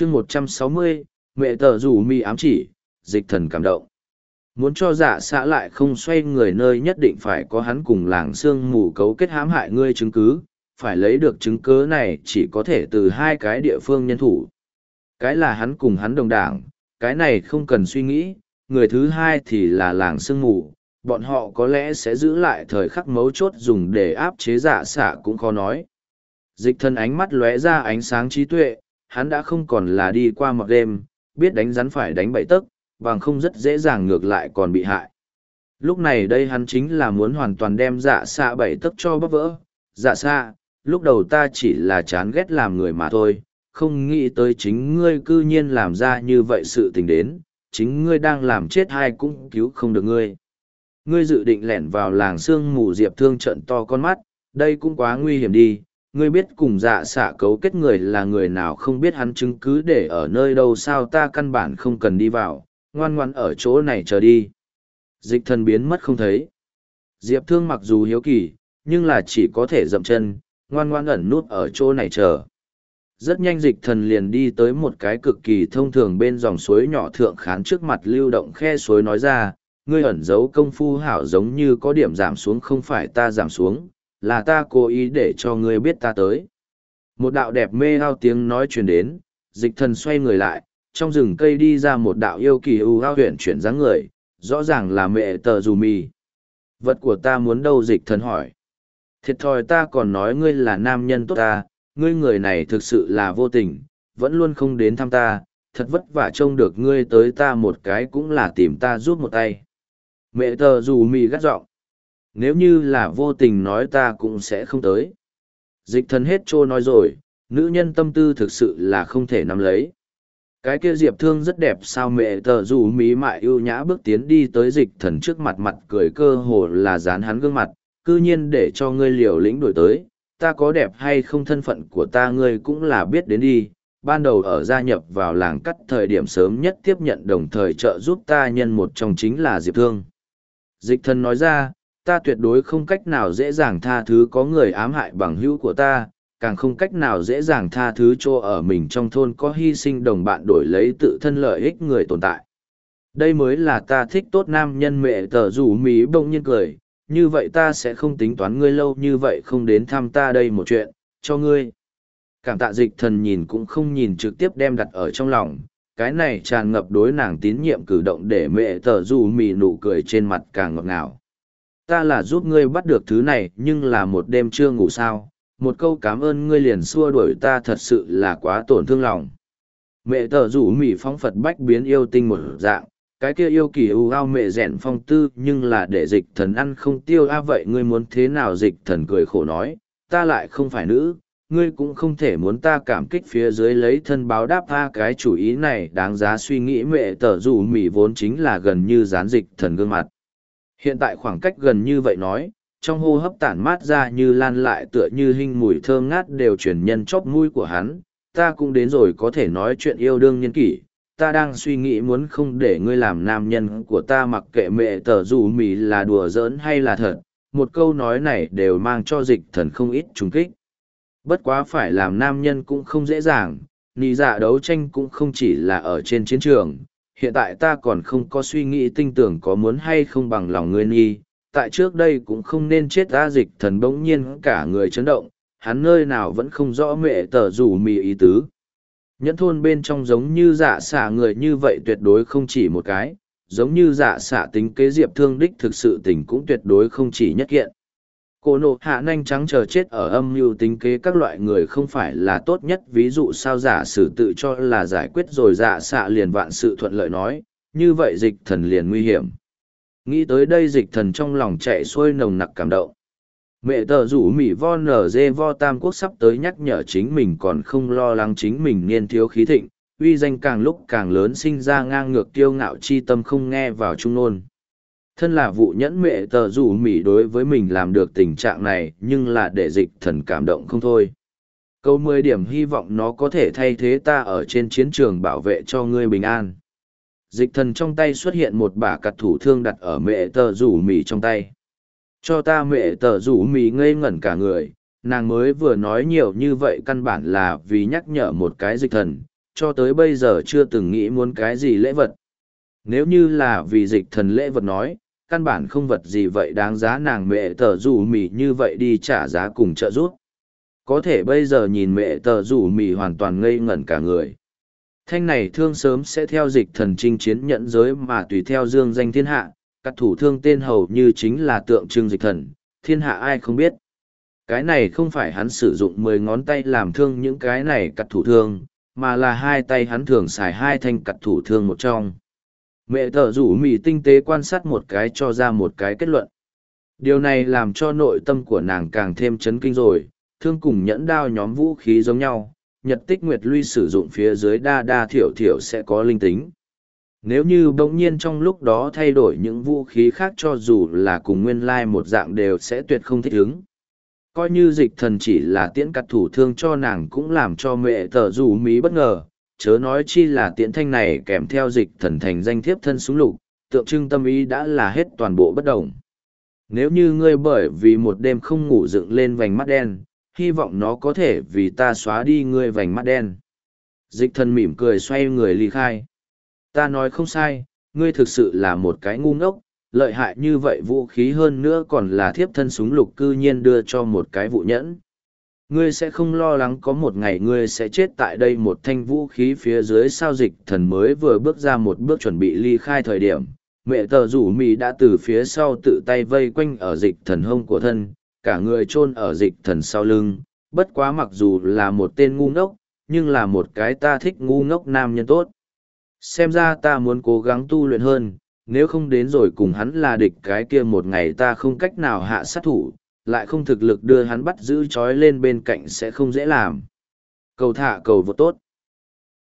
chương một trăm sáu mươi, mẹ tờ rủ mi ám chỉ, dịch thần cảm động. Muốn cho dạ giả xã lại không xoay người nơi nhất định phải có hắn cùng làng sương mù cấu kết hãm hại ngươi chứng cứ, phải lấy được chứng cớ này chỉ có thể từ hai cái địa phương nhân thủ. Cái là hắn cùng hắn đồng đảng, cái này không cần suy nghĩ, người thứ hai thì là làng sương mù, bọn họ có lẽ sẽ giữ lại thời khắc mấu chốt dùng để áp chế giả xạ cũng khó nói. Dịch thân ánh mắt lóe ra ánh sáng trí tuệ hắn đã không còn là đi qua một đêm, biết đánh rắn phải đánh bậy tấc, bằng không rất dễ dàng ngược lại còn bị hại. Lúc này đây hắn chính là muốn hoàn toàn đem dạ xạ bảy tấc cho bắp vỡ. Dạ xạ, lúc đầu ta chỉ là chán ghét làm người mà thôi, không nghĩ tới chính ngươi cư nhiên làm ra như vậy sự tình đến, chính ngươi đang làm chết hay cũng cứu không được ngươi. Ngươi dự định lẻn vào làng sương mù diệp thương trận to con mắt, đây cũng quá nguy hiểm đi ngươi biết cùng dạ xạ cấu kết người là người nào không biết hắn chứng cứ để ở nơi đâu sao ta căn bản không cần đi vào, ngoan ngoan ở chỗ này chờ đi. Dịch thần biến mất không thấy. Diệp thương mặc dù hiếu kỳ, nhưng là chỉ có thể dậm chân, ngoan ngoan ẩn nút ở chỗ này chờ. Rất nhanh dịch thần liền đi tới một cái cực kỳ thông thường bên dòng suối nhỏ thượng khán trước mặt lưu động khe suối nói ra, ngươi ẩn giấu công phu hảo giống như có điểm giảm xuống không phải ta giảm xuống là ta cố ý để cho ngươi biết ta tới. Một đạo đẹp mê ao tiếng nói truyền đến, dịch thần xoay người lại, trong rừng cây đi ra một đạo yêu kỳ ưu ao huyện chuyển dáng người, rõ ràng là mẹ tờ dù mì. Vật của ta muốn đâu dịch thần hỏi. Thiệt thòi ta còn nói ngươi là nam nhân tốt ta, ngươi người này thực sự là vô tình, vẫn luôn không đến thăm ta, thật vất vả trông được ngươi tới ta một cái cũng là tìm ta giúp một tay. Mẹ tờ dù mì gắt giọng nếu như là vô tình nói ta cũng sẽ không tới. Dịch thần hết trô nói rồi, nữ nhân tâm tư thực sự là không thể nắm lấy. Cái kia diệp thương rất đẹp sao mẹ tờ dù mí mại ưu nhã bước tiến đi tới dịch thần trước mặt mặt cười cơ hồ là dán hắn gương mặt c ư nhiên để cho ngươi liều lĩnh đổi tới. Ta có đẹp hay không thân phận của ta ngươi cũng là biết đến đi. Ban đầu ở gia nhập vào làng cắt thời điểm sớm nhất tiếp nhận đồng thời trợ giúp ta nhân một trong chính là diệp thương. Dịch thần nói ra ta tuyệt đối không cách nào dễ dàng tha thứ có người ám hại bằng hữu của ta, càng không cách nào dễ dàng tha thứ cho ở mình trong thôn có hy sinh đồng bạn đổi lấy tự thân lợi ích người tồn tại. Đây mới là ta thích tốt nam nhân mẹ tờ rủ mí bỗng nhiên cười, như vậy ta sẽ không tính toán ngươi lâu như vậy không đến thăm ta đây một chuyện, cho ngươi. Cảm tạ dịch thần nhìn cũng không nhìn trực tiếp đem đặt ở trong lòng, cái này tràn ngập đối nàng tín nhiệm cử động để mẹ tờ rủ mì nụ cười trên mặt càng ngọt ngào ta là giúp ngươi bắt được thứ này, nhưng là một đêm chưa ngủ sao. Một câu cảm ơn ngươi liền xua đuổi ta thật sự là quá tổn thương lòng. Mẹ tờ rủ mỹ phong phật bách biến yêu tinh một dạng. Cái kia yêu kỳ ưu ao mẹ rèn phong tư, nhưng là để dịch thần ăn không tiêu a, vậy ngươi muốn thế nào? Dịch thần cười khổ nói, ta lại không phải nữ. Ngươi cũng không thể muốn ta cảm kích phía dưới lấy thân báo đáp a cái chủ ý này đáng giá suy nghĩ mẹ tờ rủ mỹ vốn chính là gần như gián dịch thần gương mặt. Hiện tại khoảng cách gần như vậy nói, trong hô hấp tản mát ra như lan lại tựa như hình mùi thơm ngát đều chuyển nhân chóp mũi của hắn, ta cũng đến rồi có thể nói chuyện yêu đương nhân kỷ, ta đang suy nghĩ muốn không để ngươi làm nam nhân của ta mặc kệ mẹ tờ dù mì là đùa giỡn hay là thật, một câu nói này đều mang cho dịch thần không ít trùng kích. Bất quá phải làm nam nhân cũng không dễ dàng, nì dạ đấu tranh cũng không chỉ là ở trên chiến trường, hiện tại ta còn không có suy nghĩ tinh tưởng có muốn hay không bằng lòng ngươi nghi, tại trước đây cũng không nên chết ra dịch thần bỗng nhiên cả người chấn động, hắn nơi nào vẫn không rõ mẹ tờ rủ mì ý tứ. Nhẫn thôn bên trong giống như dạ xạ người như vậy tuyệt đối không chỉ một cái, giống như dạ xạ tính kế diệp thương đích thực sự tình cũng tuyệt đối không chỉ nhất kiện. Cô nộ hạ nhanh trắng chờ chết ở âm mưu tính kế các loại người không phải là tốt nhất ví dụ sao giả sử tự cho là giải quyết rồi dạ xạ liền vạn sự thuận lợi nói, như vậy dịch thần liền nguy hiểm. Nghĩ tới đây dịch thần trong lòng chạy xuôi nồng nặc cảm động. Mẹ tờ rủ mỉ vo nở dê vo tam quốc sắp tới nhắc nhở chính mình còn không lo lắng chính mình niên thiếu khí thịnh, uy danh càng lúc càng lớn sinh ra ngang ngược tiêu ngạo chi tâm không nghe vào trung nôn thân là vụ nhẫn mẹ tờ rủ mỉ đối với mình làm được tình trạng này nhưng là để dịch thần cảm động không thôi. Câu mười điểm hy vọng nó có thể thay thế ta ở trên chiến trường bảo vệ cho ngươi bình an. Dịch thần trong tay xuất hiện một bả cặt thủ thương đặt ở mẹ tờ rủ mỉ trong tay. Cho ta mẹ tờ rủ mỉ ngây ngẩn cả người nàng mới vừa nói nhiều như vậy căn bản là vì nhắc nhở một cái dịch thần cho tới bây giờ chưa từng nghĩ muốn cái gì lễ vật. Nếu như là vì dịch thần lễ vật nói, căn bản không vật gì vậy đáng giá nàng mẹ tờ rủ mì như vậy đi trả giá cùng trợ giúp. Có thể bây giờ nhìn mẹ tờ rủ mì hoàn toàn ngây ngẩn cả người. Thanh này thương sớm sẽ theo dịch thần chinh chiến nhận giới mà tùy theo dương danh thiên hạ, các thủ thương tên hầu như chính là tượng trưng dịch thần, thiên hạ ai không biết. Cái này không phải hắn sử dụng mười ngón tay làm thương những cái này cặt thủ thương, mà là hai tay hắn thường xài hai thanh cặt thủ thương một trong. Mẹ thợ rủ mì tinh tế quan sát một cái cho ra một cái kết luận. Điều này làm cho nội tâm của nàng càng thêm chấn kinh rồi, thương cùng nhẫn đao nhóm vũ khí giống nhau, nhật tích nguyệt luy sử dụng phía dưới đa đa thiểu thiểu sẽ có linh tính. Nếu như bỗng nhiên trong lúc đó thay đổi những vũ khí khác cho dù là cùng nguyên lai một dạng đều sẽ tuyệt không thích ứng. Coi như dịch thần chỉ là tiễn cặt thủ thương cho nàng cũng làm cho mẹ tờ rủ mí bất ngờ, chớ nói chi là tiễn thanh này kèm theo dịch thần thành danh thiếp thân súng lục, tượng trưng tâm ý đã là hết toàn bộ bất đồng. Nếu như ngươi bởi vì một đêm không ngủ dựng lên vành mắt đen, hy vọng nó có thể vì ta xóa đi ngươi vành mắt đen. Dịch thần mỉm cười xoay người ly khai. Ta nói không sai, ngươi thực sự là một cái ngu ngốc, lợi hại như vậy vũ khí hơn nữa còn là thiếp thân súng lục cư nhiên đưa cho một cái vụ nhẫn. Ngươi sẽ không lo lắng có một ngày ngươi sẽ chết tại đây một thanh vũ khí phía dưới sao dịch thần mới vừa bước ra một bước chuẩn bị ly khai thời điểm. Mẹ tờ rủ mì đã từ phía sau tự tay vây quanh ở dịch thần hông của thân, cả người chôn ở dịch thần sau lưng, bất quá mặc dù là một tên ngu ngốc, nhưng là một cái ta thích ngu ngốc nam nhân tốt. Xem ra ta muốn cố gắng tu luyện hơn, nếu không đến rồi cùng hắn là địch cái kia một ngày ta không cách nào hạ sát thủ, lại không thực lực đưa hắn bắt giữ trói lên bên cạnh sẽ không dễ làm. Cầu thả cầu vô tốt.